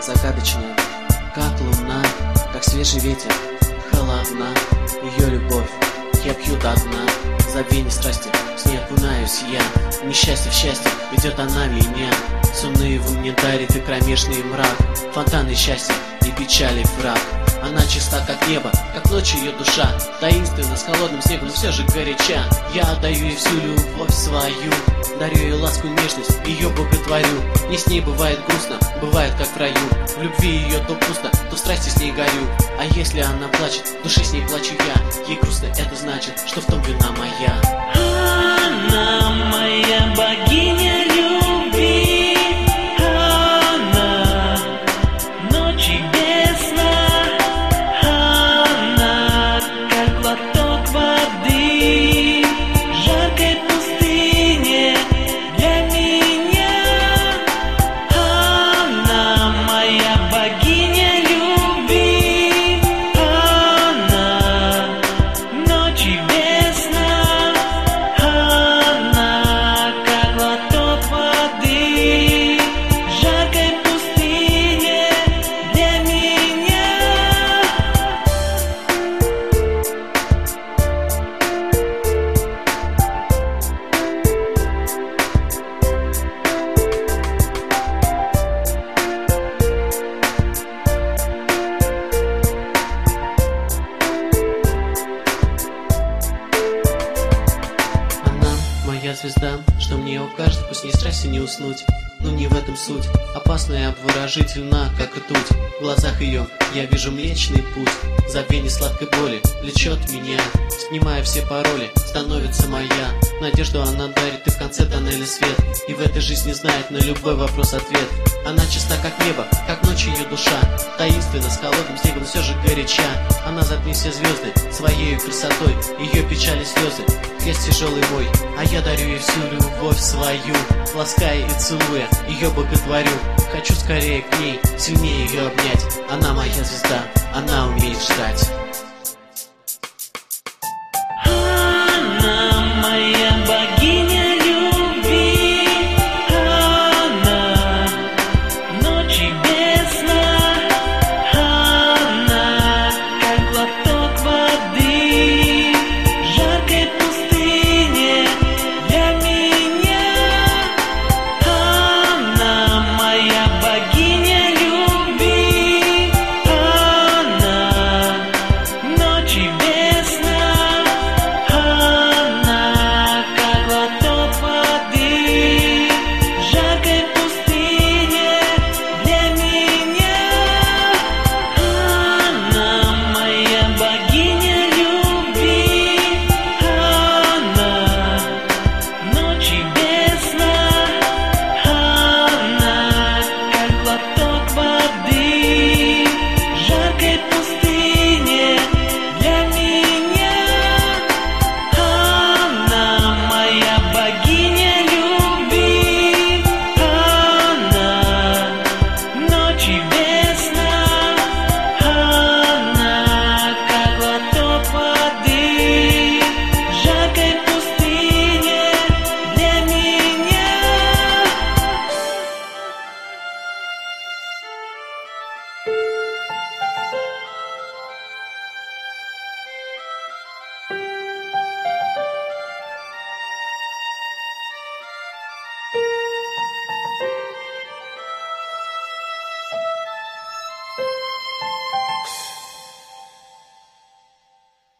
Загадочная, как луна, как свежий ветер, холодна, ее любовь, я пью до дна, забвение страсти, с ней окунаюсь я, несчастье в счастье, ведет она меня, сумные вы мне дарит и кромешный мрак, фонтаны счастья и печали враг. Она чиста, как небо, как ночь ее душа. Таинственна, с холодным снегом, но все же горяча. Я отдаю ей всю любовь свою Дарю ей ласку и нежность, ее боготворю Не с ней бывает грустно, бывает как в раю. В любви ее то пусто, то в страсти с ней горю. А если она плачет, в душе с ней плачу я. Ей грустно, это значит, что в том вина моя звезда, что мне укажет, пусть не страсти не уснуть. Но не в этом суть, опасна и обворожительна, как ртуть. В глазах ее я вижу млечный путь, забвение сладкой боли влечет меня. Снимая все пароли, становится моя. Надежду она дарит и в конце тоннеля свет. И в этой жизни знает на любой вопрос ответ. Она чиста как небо, как ночь ее душа. Таинственна, с холодным снегом, все же горяча. Она затмит все звезды своей красотой, ее печали слезы. Крест тяжелый мой, а я дарю ей всю любовь свою, лаская и целуя, ее боготворю. Хочу скорее к ней, сильнее ее обнять. Она моя звезда, она умеет ждать.